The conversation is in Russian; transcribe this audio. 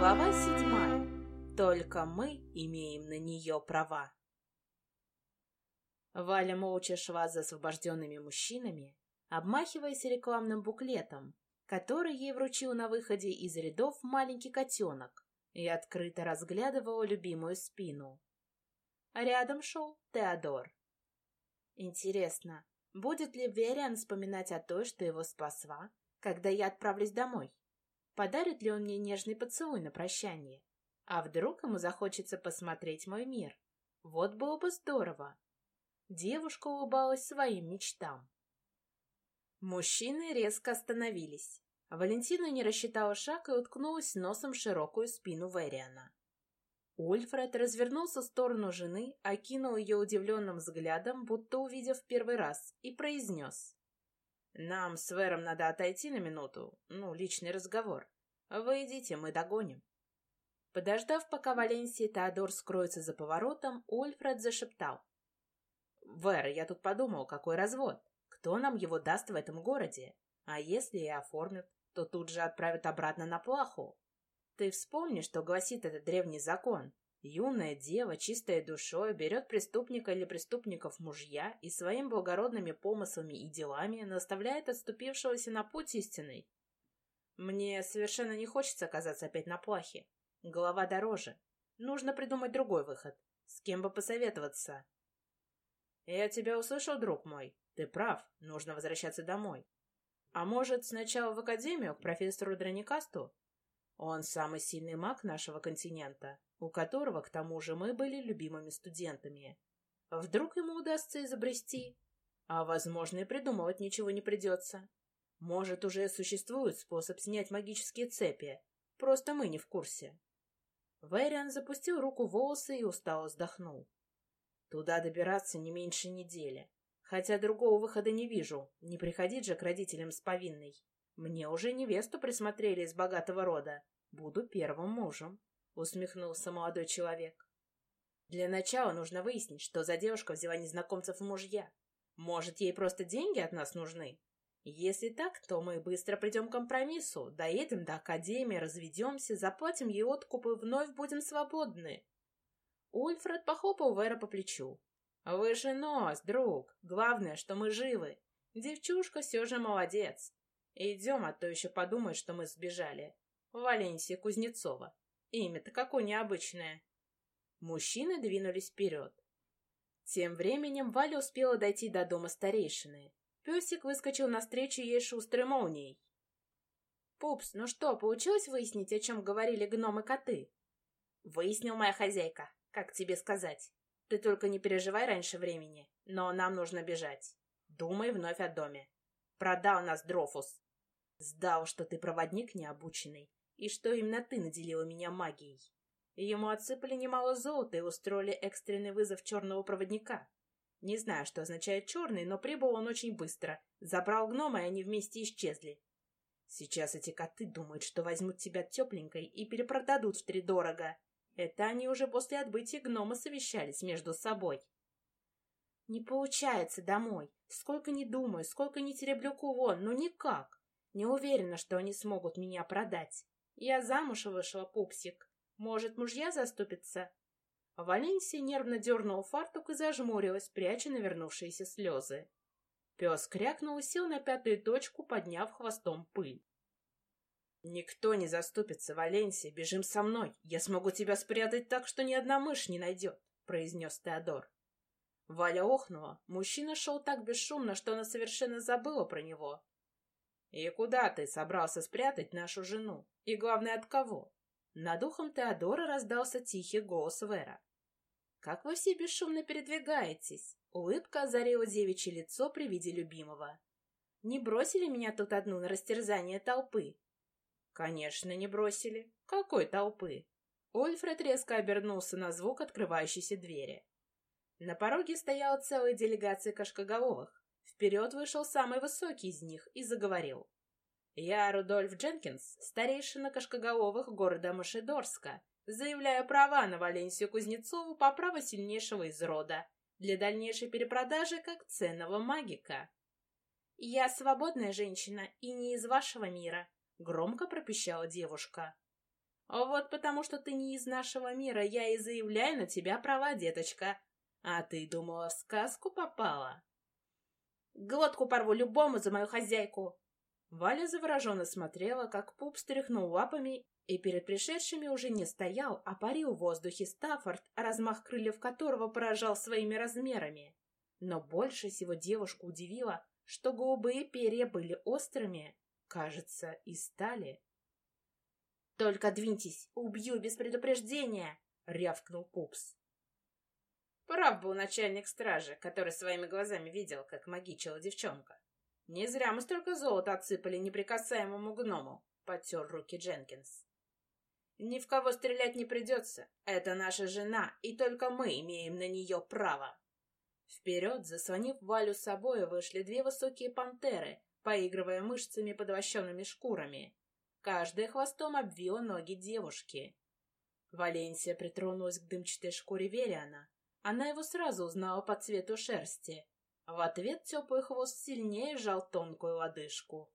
Глава седьмая. Только мы имеем на нее права. Валя молча шла за освобожденными мужчинами, обмахиваясь рекламным буклетом, который ей вручил на выходе из рядов маленький котенок, и открыто разглядывала любимую спину. Рядом шел Теодор. Интересно, будет ли Вериан вспоминать о той, что его спасла, когда я отправлюсь домой? Подарит ли он мне нежный поцелуй на прощание? А вдруг ему захочется посмотреть мой мир? Вот было бы здорово. Девушка улыбалась своим мечтам. Мужчины резко остановились. Валентина не рассчитала шаг и уткнулась носом в широкую спину Вериана. Ульфред развернулся в сторону жены, окинул ее удивленным взглядом, будто увидев в первый раз, и произнес. «Нам с Вером надо отойти на минуту, ну, личный разговор. Вы идите, мы догоним». Подождав, пока Валенсия и Теодор скроются за поворотом, Ульфред зашептал. «Вер, я тут подумал, какой развод. Кто нам его даст в этом городе? А если и оформят, то тут же отправят обратно на плаху. Ты вспомни, что гласит этот древний закон. Юная дева, чистая душой, берет преступника или преступников мужья и своими благородными помыслами и делами наставляет отступившегося на путь истинный. Мне совершенно не хочется оказаться опять на плахе. Голова дороже. Нужно придумать другой выход. С кем бы посоветоваться? Я тебя услышал, друг мой. Ты прав, нужно возвращаться домой. А может, сначала в академию к профессору Драникасту? Он самый сильный маг нашего континента, у которого, к тому же, мы были любимыми студентами. Вдруг ему удастся изобрести? А, возможно, и придумывать ничего не придется. Может, уже существует способ снять магические цепи, просто мы не в курсе. Вэриан запустил руку в волосы и устало вздохнул. Туда добираться не меньше недели. Хотя другого выхода не вижу, не приходить же к родителям с повинной. Мне уже невесту присмотрели из богатого рода. Буду первым мужем, усмехнулся молодой человек. Для начала нужно выяснить, что за девушка взяла незнакомцев в мужья. Может, ей просто деньги от нас нужны? Если так, то мы быстро придем к компромиссу, доедем до академии, разведемся, заплатим ей откуп и вновь будем свободны. Ульфред похлопал Вера по плечу. «Выше нос, друг. Главное, что мы живы. Девчушка все же молодец. Идем, а то еще подумает, что мы сбежали. Валенсия Кузнецова. Имя-то какое необычное. Мужчины двинулись вперед. Тем временем Валя успела дойти до дома старейшины. Песик выскочил навстречу ей шустрой молнией. «Пупс, ну что, получилось выяснить, о чем говорили гномы-коты?» «Выяснил моя хозяйка. Как тебе сказать? Ты только не переживай раньше времени, но нам нужно бежать. Думай вновь о доме. Продал нас Дрофус. Сдал, что ты проводник необученный, и что именно ты наделила меня магией. Ему отсыпали немало золота и устроили экстренный вызов черного проводника. Не знаю, что означает черный, но прибыл он очень быстро. Забрал гнома, и они вместе исчезли. Сейчас эти коты думают, что возьмут тебя тепленькой и перепродадут втридорого. Это они уже после отбытия гнома совещались между собой. Не получается домой. Сколько не думаю, сколько не тереблю кулон, но никак. Не уверена, что они смогут меня продать. Я замуж вышла, пупсик. Может, мужья заступятся?» Валенсия нервно дернула фартук и зажмурилась, пряча навернувшиеся слезы. Пес крякнул и сел на пятую точку, подняв хвостом пыль. «Никто не заступится, Валенсия, бежим со мной. Я смогу тебя спрятать так, что ни одна мышь не найдет», — произнес Теодор. Валя охнула. Мужчина шел так бесшумно, что она совершенно забыла про него. «И куда ты собрался спрятать нашу жену? И главное, от кого?» Над ухом Теодора раздался тихий голос Вера. «Как вы все бесшумно передвигаетесь?» Улыбка озарила девичье лицо при виде любимого. «Не бросили меня тут одну на растерзание толпы?» «Конечно, не бросили. Какой толпы?» Ольфред резко обернулся на звук открывающейся двери. На пороге стояла целая делегация кашкоголовых. Вперед вышел самый высокий из них и заговорил. «Я Рудольф Дженкинс, старейшина Кашкоголовых города Машедорска, заявляю права на Валенсию Кузнецову по праву сильнейшего из рода для дальнейшей перепродажи как ценного магика». «Я свободная женщина и не из вашего мира», — громко пропищала девушка. Вот потому что ты не из нашего мира, я и заявляю на тебя права, деточка. А ты думала, в сказку попала? Глотку порву любому за мою хозяйку!» Валя завороженно смотрела, как пуп стряхнул лапами, и перед пришедшими уже не стоял, а парил в воздухе Стаффорд, размах крыльев которого поражал своими размерами. Но больше всего девушку удивило, что голубые перья были острыми, кажется, из стали. «Только двиньтесь, убью без предупреждения!» — рявкнул Пупс. Прав был начальник стражи, который своими глазами видел, как магичила девчонка. Не зря мы столько золота отсыпали неприкасаемому гному, — потер руки Дженкинс. Ни в кого стрелять не придется. Это наша жена, и только мы имеем на нее право. Вперед, заслонив Валю с собой, вышли две высокие пантеры, поигрывая мышцами под вощеными шкурами. Каждая хвостом обвила ноги девушки. Валенсия притронулась к дымчатой шкуре Вериана. Она его сразу узнала по цвету шерсти. В ответ теплый хвост сильнее сжал тонкую лодыжку.